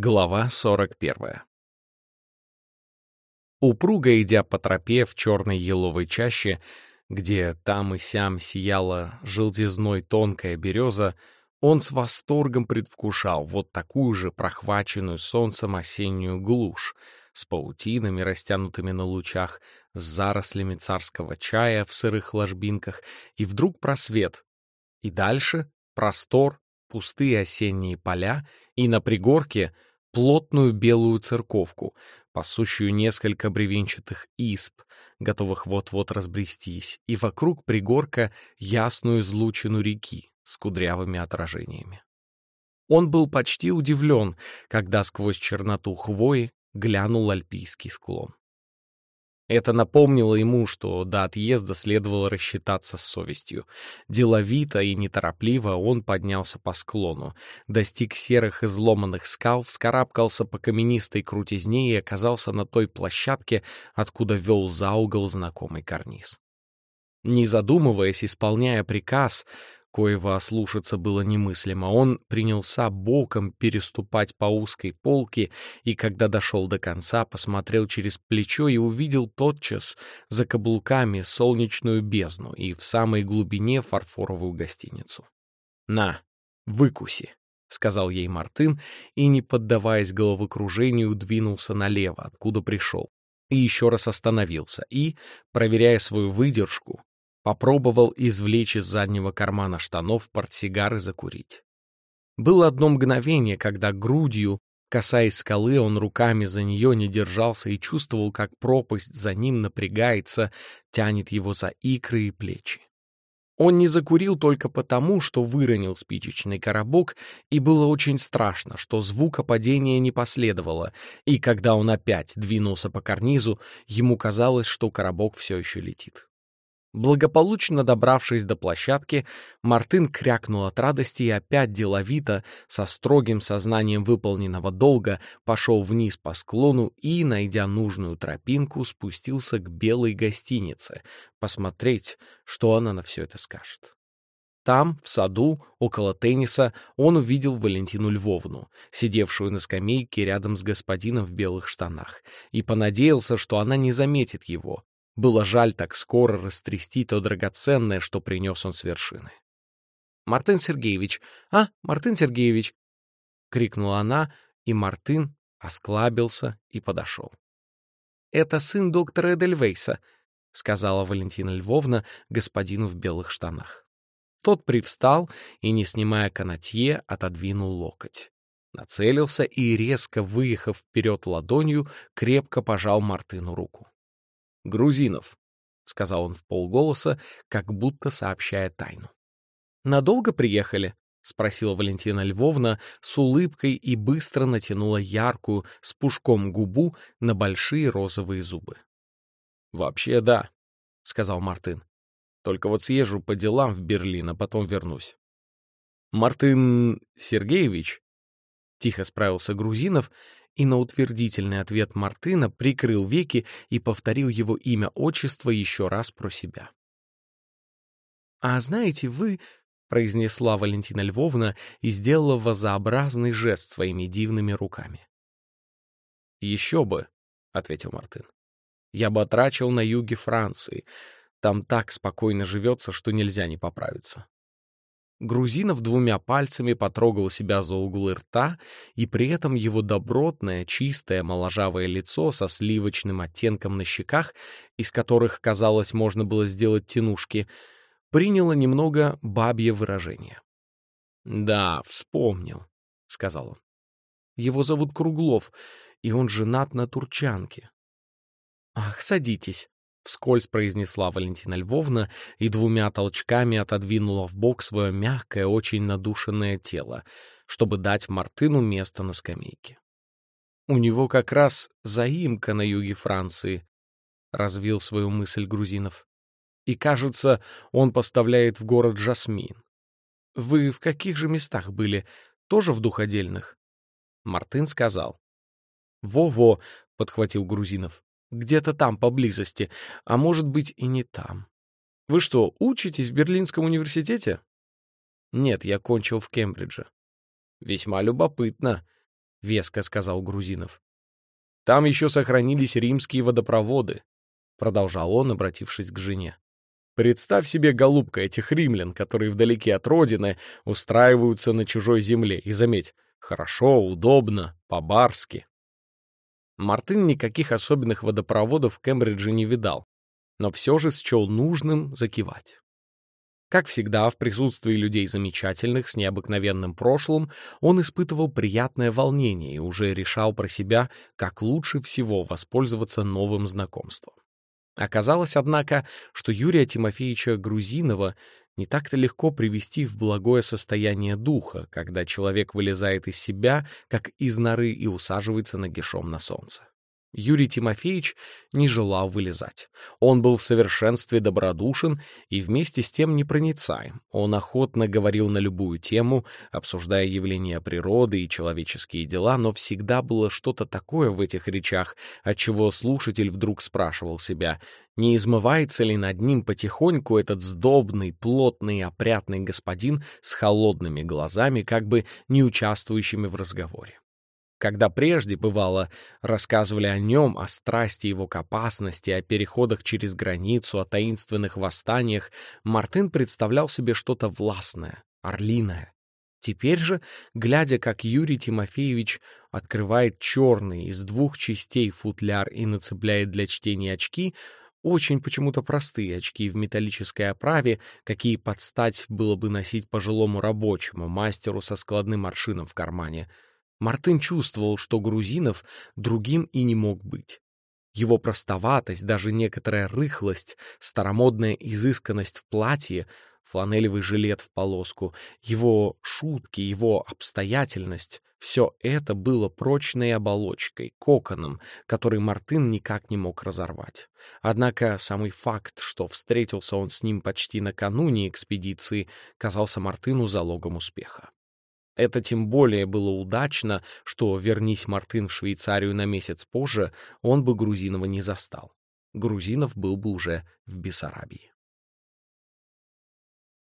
Глава 41 Упруго идя по тропе в черной еловой чаще, где там и сям сияла желтизной тонкая береза, он с восторгом предвкушал вот такую же прохваченную солнцем осеннюю глушь, с паутинами, растянутыми на лучах, с зарослями царского чая в сырых ложбинках, и вдруг просвет. И дальше простор, пустые осенние поля, и на пригорке — плотную белую церковку, пасущую несколько бревенчатых исп, готовых вот-вот разбрестись, и вокруг пригорка ясную излучину реки с кудрявыми отражениями. Он был почти удивлен, когда сквозь черноту хвои глянул альпийский склон. Это напомнило ему, что до отъезда следовало рассчитаться с совестью. Деловито и неторопливо он поднялся по склону, достиг серых изломанных скал, вскарабкался по каменистой крутизне и оказался на той площадке, откуда вел за угол знакомый карниз. Не задумываясь, исполняя приказ, коего ослушаться было немыслимо. Он принялся боком переступать по узкой полке, и когда дошел до конца, посмотрел через плечо и увидел тотчас за каблуками солнечную бездну и в самой глубине фарфоровую гостиницу. «На, выкуси», — сказал ей Мартын, и, не поддаваясь головокружению, двинулся налево, откуда пришел, и еще раз остановился, и, проверяя свою выдержку, Попробовал извлечь из заднего кармана штанов портсигар и закурить. Было одно мгновение, когда грудью, касаясь скалы, он руками за нее не держался и чувствовал, как пропасть за ним напрягается, тянет его за икры и плечи. Он не закурил только потому, что выронил спичечный коробок, и было очень страшно, что звука падения не последовало, и когда он опять двинулся по карнизу, ему казалось, что коробок все еще летит. Благополучно добравшись до площадки, Мартын крякнул от радости и опять деловито, со строгим сознанием выполненного долга, пошел вниз по склону и, найдя нужную тропинку, спустился к белой гостинице, посмотреть, что она на все это скажет. Там, в саду, около тенниса, он увидел Валентину Львовну, сидевшую на скамейке рядом с господином в белых штанах, и понадеялся, что она не заметит его, было жаль так скоро растрясти то драгоценное, что принес он с вершины. «Мартын Сергеевич! А, Мартын Сергеевич!» — крикнула она, и Мартын осклабился и подошел. «Это сын доктора Эдельвейса», — сказала Валентина Львовна господину в белых штанах. Тот привстал и, не снимая канатье, отодвинул локоть. Нацелился и, резко выехав вперед ладонью, крепко пожал Мартыну руку. «Грузинов», — сказал он в полголоса, как будто сообщая тайну. «Надолго приехали?» — спросила Валентина Львовна с улыбкой и быстро натянула яркую, с пушком губу на большие розовые зубы. «Вообще, да», — сказал Мартын. «Только вот съезжу по делам в Берлин, а потом вернусь». «Мартын Сергеевич?» — тихо справился Грузинов и на утвердительный ответ Мартына прикрыл веки и повторил его имя-отчество еще раз про себя. «А знаете, вы...» — произнесла Валентина Львовна и сделала вазообразный жест своими дивными руками. «Еще бы», — ответил Мартын. «Я бы отрачил на юге Франции. Там так спокойно живется, что нельзя не поправиться. Грузинов двумя пальцами потрогал себя за углы рта, и при этом его добротное, чистое, моложавое лицо со сливочным оттенком на щеках, из которых, казалось, можно было сделать тянушки, приняло немного бабье выражение. «Да, вспомнил», — сказал он. «Его зовут Круглов, и он женат на турчанке». «Ах, садитесь», вскользь произнесла Валентина Львовна и двумя толчками отодвинула в бок свое мягкое, очень надушенное тело, чтобы дать Мартыну место на скамейке. «У него как раз заимка на юге Франции», — развил свою мысль Грузинов. «И, кажется, он поставляет в город жасмин. Вы в каких же местах были? Тоже в духодельных?» Мартын сказал. «Во-во», — подхватил Грузинов. Где-то там, поблизости, а может быть и не там. Вы что, учитесь в Берлинском университете? Нет, я кончил в Кембридже. Весьма любопытно. — веско сказал Грузинов. «Там еще сохранились римские водопроводы», — продолжал он, обратившись к жене. «Представь себе, голубка, этих римлян, которые вдалеке от родины устраиваются на чужой земле. И заметь, хорошо, удобно, по-барски». Мартын никаких особенных водопроводов в Кембридже не видал, но все же счел нужным закивать. Как всегда, в присутствии людей замечательных, с необыкновенным прошлым, он испытывал приятное волнение и уже решал про себя, как лучше всего воспользоваться новым знакомством. Оказалось, однако, что Юрия Тимофеевича Грузинова не так-то легко привести в благое состояние духа, когда человек вылезает из себя, как из норы, и усаживается нагишом на солнце. Юрий Тимофеевич не желал вылезать. Он был в совершенстве добродушен и вместе с тем непроницаем. Он охотно говорил на любую тему, обсуждая явления природы и человеческие дела, но всегда было что-то такое в этих речах, от чего слушатель вдруг спрашивал себя, не измывается ли над ним потихоньку этот сдобный, плотный, опрятный господин с холодными глазами, как бы не участвующими в разговоре. Когда прежде, бывало, рассказывали о нем, о страсти его к опасности, о переходах через границу, о таинственных восстаниях, Мартын представлял себе что-то властное, орлиное. Теперь же, глядя, как Юрий Тимофеевич открывает черный из двух частей футляр и нацепляет для чтения очки, очень почему-то простые очки в металлической оправе, какие подстать было бы носить пожилому рабочему, мастеру со складным аршином в кармане — Мартын чувствовал, что Грузинов другим и не мог быть. Его простоватость, даже некоторая рыхлость, старомодная изысканность в платье, фланелевый жилет в полоску, его шутки, его обстоятельность — все это было прочной оболочкой, коконом, который Мартын никак не мог разорвать. Однако самый факт, что встретился он с ним почти накануне экспедиции, казался Мартыну залогом успеха. Это тем более было удачно, что, вернись Мартын в Швейцарию на месяц позже, он бы Грузинова не застал. Грузинов был бы уже в Бессарабии.